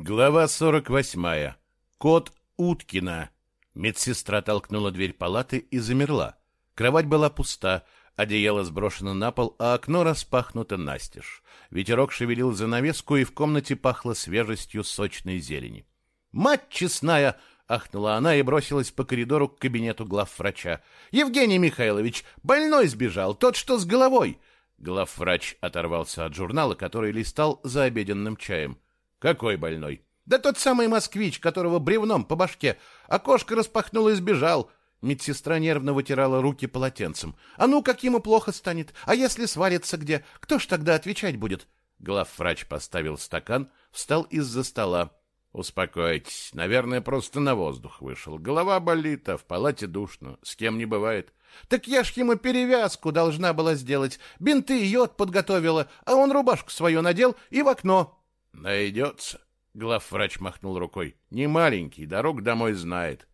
Глава 48. Кот Уткина. Медсестра толкнула дверь палаты и замерла. Кровать была пуста, одеяло сброшено на пол, а окно распахнуто настежь. Ветерок шевелил занавеску, и в комнате пахло свежестью сочной зелени. «Мать честная!» — ахнула она и бросилась по коридору к кабинету главврача. «Евгений Михайлович, больной сбежал, тот, что с головой!» Главврач оторвался от журнала, который листал за обеденным чаем. Какой больной? Да тот самый москвич, которого бревном по башке. Окошко распахнул и сбежал. Медсестра нервно вытирала руки полотенцем. А ну, как ему плохо станет? А если свалится где? Кто ж тогда отвечать будет? Главврач поставил стакан, встал из-за стола. Успокойтесь, наверное, просто на воздух вышел. Голова болит, а в палате душно. С кем не бывает. Так я ж ему перевязку должна была сделать. Бинты йод подготовила, а он рубашку свою надел и в окно. Найдется. Главврач махнул рукой. Не маленький, дорог домой знает.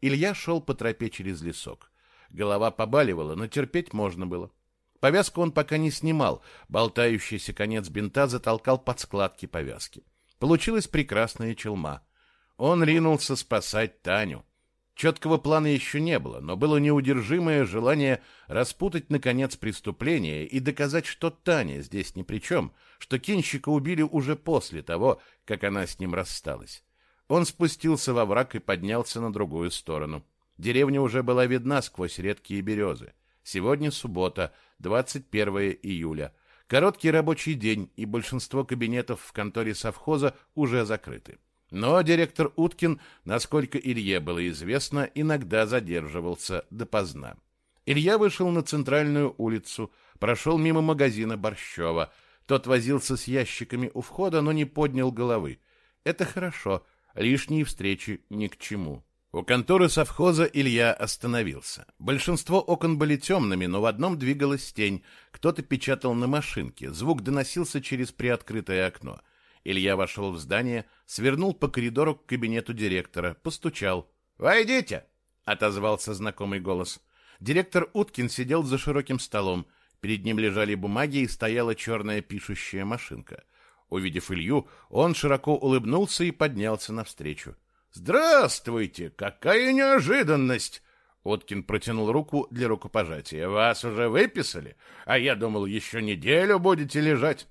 Илья шел по тропе через лесок. Голова побаливала, но терпеть можно было. Повязку он пока не снимал. Болтающийся конец бинта затолкал под складки повязки. Получилась прекрасная челма. Он ринулся спасать Таню. Четкого плана еще не было, но было неудержимое желание распутать, наконец, преступление и доказать, что Таня здесь ни при чем, что Кинщика убили уже после того, как она с ним рассталась. Он спустился во враг и поднялся на другую сторону. Деревня уже была видна сквозь редкие березы. Сегодня суббота, 21 июля. Короткий рабочий день, и большинство кабинетов в конторе совхоза уже закрыты. Но директор Уткин, насколько Илье было известно, иногда задерживался допоздна. Илья вышел на центральную улицу, прошел мимо магазина Борщева. Тот возился с ящиками у входа, но не поднял головы. Это хорошо, лишние встречи ни к чему. У конторы совхоза Илья остановился. Большинство окон были темными, но в одном двигалась тень. Кто-то печатал на машинке, звук доносился через приоткрытое окно — Илья вошел в здание, свернул по коридору к кабинету директора, постучал. «Войдите!» — отозвался знакомый голос. Директор Уткин сидел за широким столом. Перед ним лежали бумаги и стояла черная пишущая машинка. Увидев Илью, он широко улыбнулся и поднялся навстречу. «Здравствуйте! Какая неожиданность!» Уткин протянул руку для рукопожатия. «Вас уже выписали? А я думал, еще неделю будете лежать».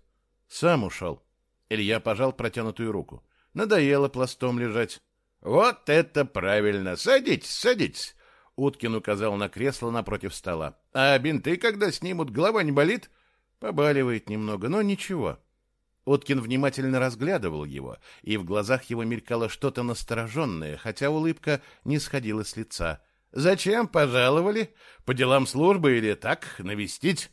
«Сам ушел», Илья пожал протянутую руку. Надоело пластом лежать. Вот это правильно. Садитесь, садитесь. Уткин указал на кресло напротив стола. А бинты когда снимут, голова не болит? Побаливает немного, но ничего. Уткин внимательно разглядывал его, и в глазах его мелькало что-то настороженное, хотя улыбка не сходила с лица. «Зачем пожаловали? По делам службы или так, навестить?»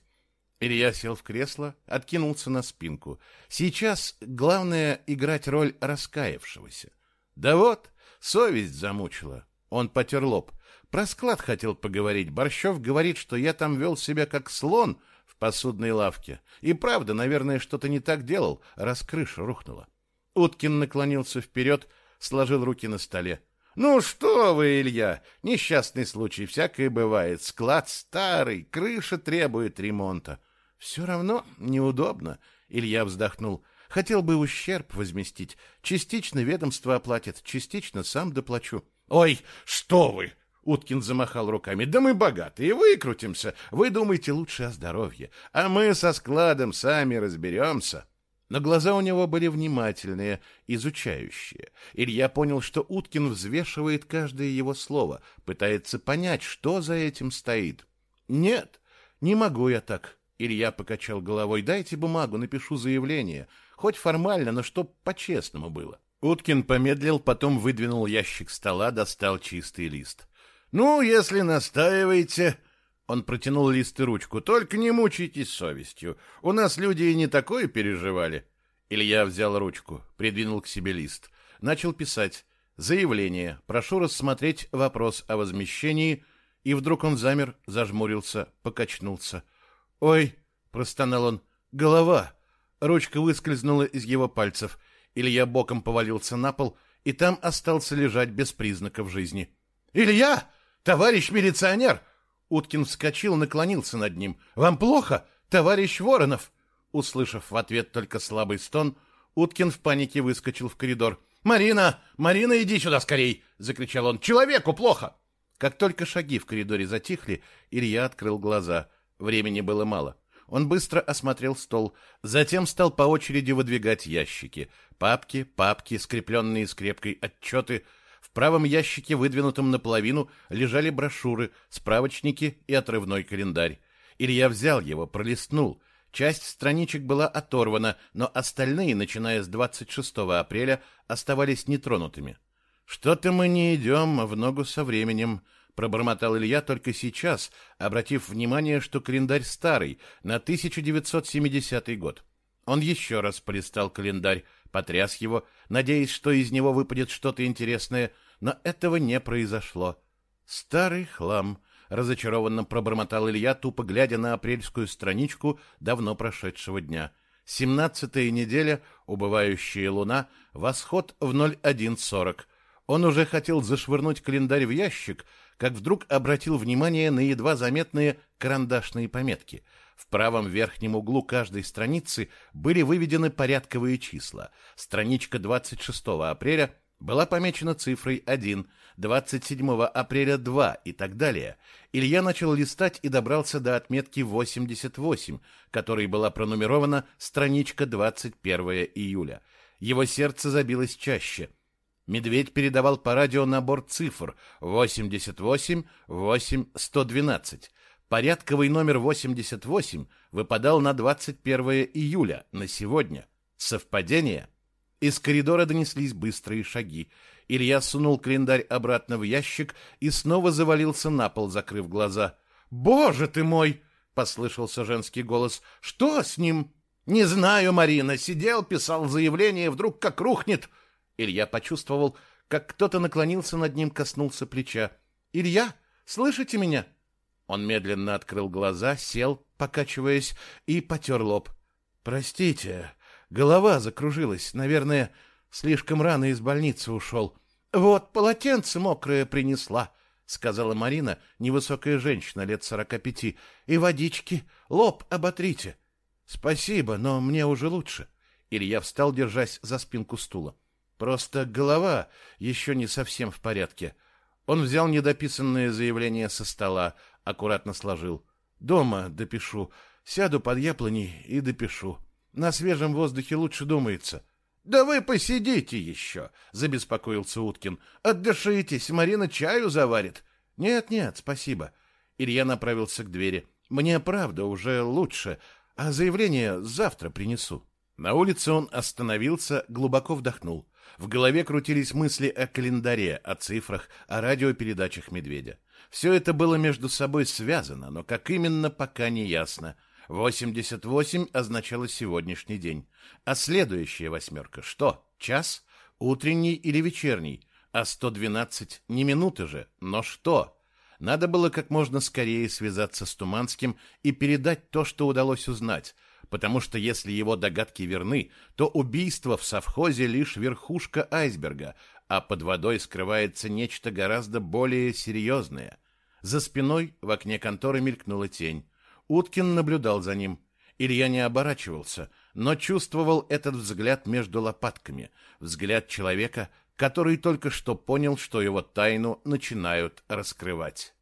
Илья сел в кресло, откинулся на спинку. Сейчас главное играть роль раскаявшегося. Да вот, совесть замучила. Он потер лоб. Про склад хотел поговорить. Борщев говорит, что я там вел себя как слон в посудной лавке. И правда, наверное, что-то не так делал, раз крыша рухнула. Уткин наклонился вперед, сложил руки на столе. «Ну что вы, Илья, несчастный случай, всякое бывает. Склад старый, крыша требует ремонта. Все равно неудобно, Илья вздохнул. Хотел бы ущерб возместить. Частично ведомство оплатит, частично сам доплачу. Ой, что вы! Уткин замахал руками. Да мы богатые, выкрутимся. Вы думаете лучше о здоровье, а мы со складом сами разберемся. Но глаза у него были внимательные, изучающие. Илья понял, что Уткин взвешивает каждое его слово, пытается понять, что за этим стоит. Нет, не могу я так, Илья покачал головой. «Дайте бумагу, напишу заявление. Хоть формально, но чтоб по-честному было». Уткин помедлил, потом выдвинул ящик стола, достал чистый лист. «Ну, если настаиваете...» Он протянул лист и ручку. «Только не мучайтесь совестью. У нас люди и не такое переживали». Илья взял ручку, придвинул к себе лист. Начал писать. «Заявление. Прошу рассмотреть вопрос о возмещении». И вдруг он замер, зажмурился, покачнулся. «Ой!» — простонал он. «Голова!» Ручка выскользнула из его пальцев. Илья боком повалился на пол, и там остался лежать без признаков жизни. «Илья! Товарищ милиционер!» Уткин вскочил, наклонился над ним. «Вам плохо, товарищ Воронов?» Услышав в ответ только слабый стон, Уткин в панике выскочил в коридор. «Марина! Марина, иди сюда скорей!» — закричал он. «Человеку плохо!» Как только шаги в коридоре затихли, Илья открыл глаза. Времени было мало. Он быстро осмотрел стол, затем стал по очереди выдвигать ящики. Папки, папки, скрепленные скрепкой отчеты. В правом ящике, выдвинутом наполовину, лежали брошюры, справочники и отрывной календарь. Илья взял его, пролистнул. Часть страничек была оторвана, но остальные, начиная с 26 апреля, оставались нетронутыми. «Что-то мы не идем в ногу со временем», пробормотал Илья только сейчас, обратив внимание, что календарь старый, на 1970 год. Он еще раз полистал календарь, потряс его, надеясь, что из него выпадет что-то интересное, но этого не произошло. Старый хлам, разочарованно пробормотал Илья, тупо глядя на апрельскую страничку давно прошедшего дня. Семнадцатая неделя, убывающая луна, восход в 01.40. Он уже хотел зашвырнуть календарь в ящик, как вдруг обратил внимание на едва заметные карандашные пометки. В правом верхнем углу каждой страницы были выведены порядковые числа. Страничка 26 апреля была помечена цифрой 1, 27 апреля 2 и так далее. Илья начал листать и добрался до отметки 88, которой была пронумерована страничка 21 июля. Его сердце забилось чаще – Медведь передавал по радио набор цифр 88 8 112. Порядковый номер 88 выпадал на 21 июля, на сегодня. Совпадение? Из коридора донеслись быстрые шаги. Илья сунул календарь обратно в ящик и снова завалился на пол, закрыв глаза. «Боже ты мой!» — послышался женский голос. «Что с ним?» «Не знаю, Марина. Сидел, писал заявление, вдруг как рухнет. Илья почувствовал, как кто-то наклонился над ним, коснулся плеча. «Илья, слышите меня?» Он медленно открыл глаза, сел, покачиваясь, и потер лоб. «Простите, голова закружилась. Наверное, слишком рано из больницы ушел. Вот, полотенце мокрое принесла», — сказала Марина, невысокая женщина лет сорока пяти. «И водички, лоб оботрите». «Спасибо, но мне уже лучше». Илья встал, держась за спинку стула. Просто голова еще не совсем в порядке. Он взял недописанное заявление со стола, аккуратно сложил. Дома допишу. Сяду под яблони и допишу. На свежем воздухе лучше думается. Да вы посидите еще, забеспокоился Уткин. Отдышитесь, Марина чаю заварит. Нет, нет, спасибо. Илья направился к двери. Мне правда уже лучше, а заявление завтра принесу. На улице он остановился, глубоко вдохнул. В голове крутились мысли о календаре, о цифрах, о радиопередачах Медведя. Все это было между собой связано, но как именно, пока не ясно. 88 означало сегодняшний день. А следующая восьмерка что? Час? Утренний или вечерний? А 112 не минуты же, но что? Надо было как можно скорее связаться с Туманским и передать то, что удалось узнать — потому что если его догадки верны, то убийство в совхозе лишь верхушка айсберга, а под водой скрывается нечто гораздо более серьезное. За спиной в окне конторы мелькнула тень. Уткин наблюдал за ним. Илья не оборачивался, но чувствовал этот взгляд между лопатками, взгляд человека, который только что понял, что его тайну начинают раскрывать.